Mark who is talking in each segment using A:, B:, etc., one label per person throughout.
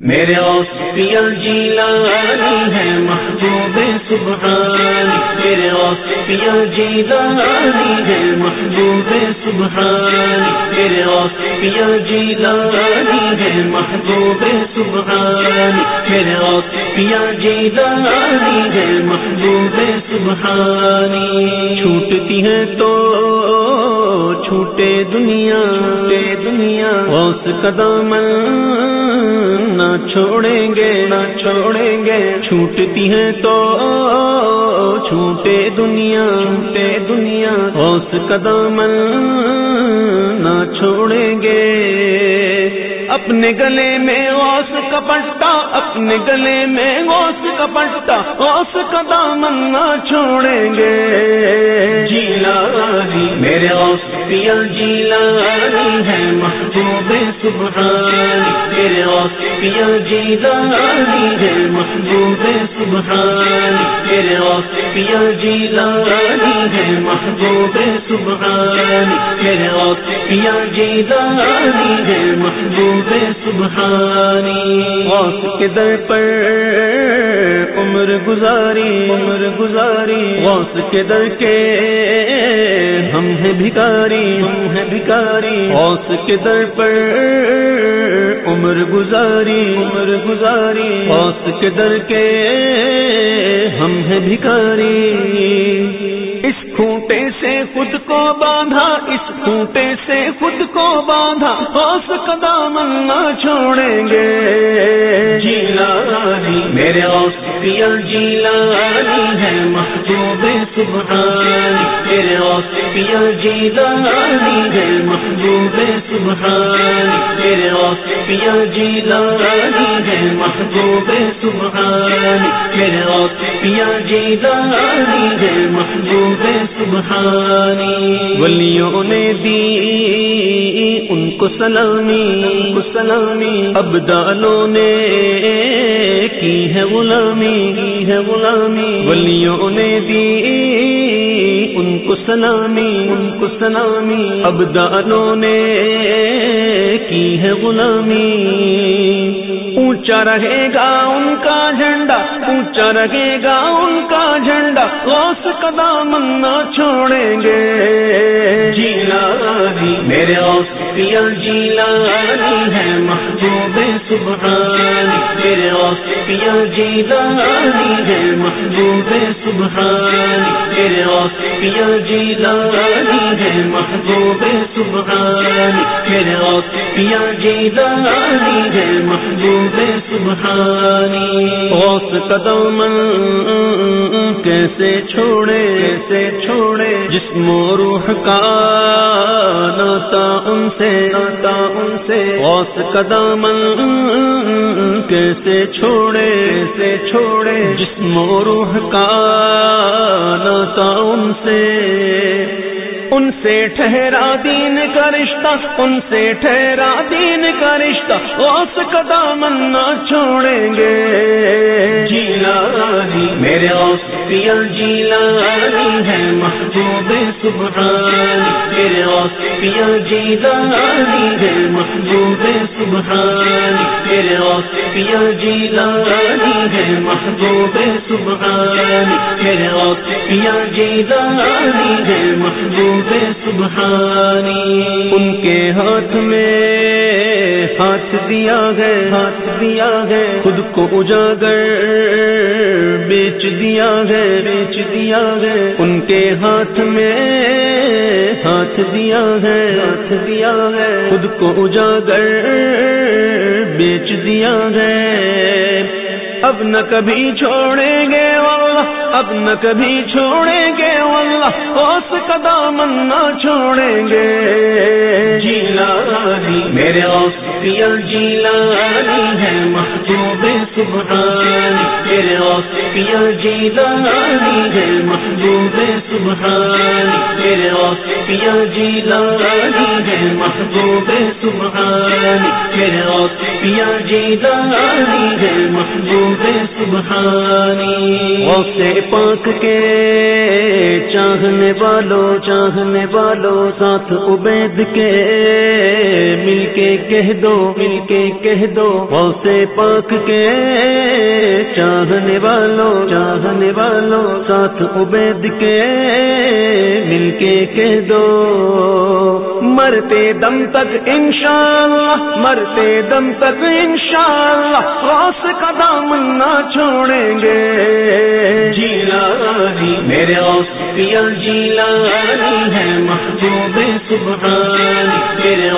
A: میرے اوسفیا جیلانی ہے محبوب سبحانی میرے اوسفیا جیلانی ہے محبوب سبحانی میرے اوسفیا جیلانی ہے محبوب سبحانی میرے اوسفیا جیلانی ہے محبوب سبحانی چھوٹتی ہے تو چھوٹے دنیا دنیا۔ اس قدم نہ چھوڑیں گے، نہ چھوڑیں گے۔ چھوٹتی ہیں تو چھوٹے دنیا چھوٹے دنیا۔ اس قدم نہ چھوڑیں گے۔ اپنے گلے میں اوس کا پٹا اپنے گلے میں اوس کا پٹا اوس کا دامن نہ چھوڑیں گے۔ جیلا میرے اوس پیا جیلا ہے محبوب سبحانی۔ میرے اوس پیا جیلا ہے محبوب سبحانی۔ میرے اوس پیا جیلا ہے محبوب سبحانی۔ میرے اوس پیا جیلا ہے محبوب سبحانی۔ غوث کے در پر عمر گزاری۔ عمر گزاری۔ غوث کے در کے ہم ہیں بھکاری۔ ہم ہیں بھکاری۔ غوث کے در پر عمر گزاری۔ عمر گزاری۔ غوث کے در کے ہم ہیں بھکاری۔ خود کو باندھا، اس کھوٹے سے خود کو باندھا اس قدام نہ چھوڑیں گے۔ جیلا میرے اوسیا جیلا ہے، محبوب سبحانی۔ میرے اوسیا جیلا ہے، محبوب سبحانی۔ میرے اوسیا جیلا ہے محبوب سبحانی میرے اوسیا جیلا ہے محبوب سبحانی ولیوں نے دی ان کو سلامی کو سلامی ابدالوں نے کی ہے غلامی، کی ہے غلامی۔ ولیوں نے دی سلامی، ان کو سلامی۔ اب نے کی ہے غلامی۔ اونچا رہے گا ان کا جھنڈا، اونچا رہے گا ان کا جھنڈا۔ غوث قدام نہ چھوڑیں گے۔ جیلا میرے اوسفیا جیلا ہے، محبوب سبحانی میرے اوسفیا جیلا ہے محبوب سبحانی میرے اوسفیا جیلا ہے محبوب سبحانی میرے اوسفیا جیلا ہے محبوب سبحانی۔ غوث قدم کیسے چھوڑے کیسے چھوڑے؟ جسم و روح کا ناتا ان سے، ناتا ان سے۔ غوث قدم کیسے چھوڑے کیسے چھوڑے جسم و روح کا ناتا ان سے۔ ان سے ٹھہرا دین کا رشتہ، ان سے ٹھہرا دین کا رشتہ اس کا دامن نہ چھوڑیں گے۔ جیلا میرے اوسفیا جیلا ہے محبوب سبحانی میرے اوسفیا جیلا ہے محبوب سبحانی میرے اوسفیا جیلا ہے محبوب سبحانی میرے اوسفیا جیلا ہے محبوب سبحانی۔ ان کے ہاتھ میں ہاتھ دیا گئے ہاتھ دیا گئے خود کو اجاگر بیچ دیا گئے بیچ دیا گئے ان کے ہاتھ میں ہاتھ دیا ہے رکھ دیا ہے، خود کو اجاگر بیچ دیا ہے۔ اب نہ کبھی چھوڑیں گے واللہ اب نہ کبھی چھوڑیں گے واللہ اس کا دامن نہ چھوڑیں گے۔ جیلا میرے اوسفیا جیلا ہے، محبوب سبحانی میرے پیا جیلانی ہے، محبوب سبحانی میرے پیا جیلانی ہے، محبوب سبحانی میرے پیا جیلانی ہے، محبوب سبحانی سے پاک کے چاہنے والوں چاہنے والوں عبید کے مل کے کہہ دو، مل کے کہہ دو۔ سے پاک کے چاہنے والوں چاہنے والوں۔ ساتھ عبید کے مل کے کہہ دو۔ مرتے دم تک انشاءاللہ، مرتے دم تک انشاءاللہ۔ شاء کا دامن نہ چھوڑیں گے۔ جیلانی، میرے پیا جیلانی۔ ہے محبوب سبحانی میرے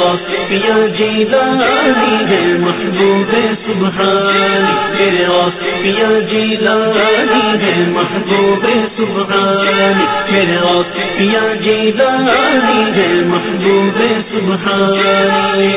A: پیا جیلانی ہے محبوب سبحانی میرے پیا جیلانی ہے محبوب سبحانی میرے پیا جیلانی ہے محبوب سبحانی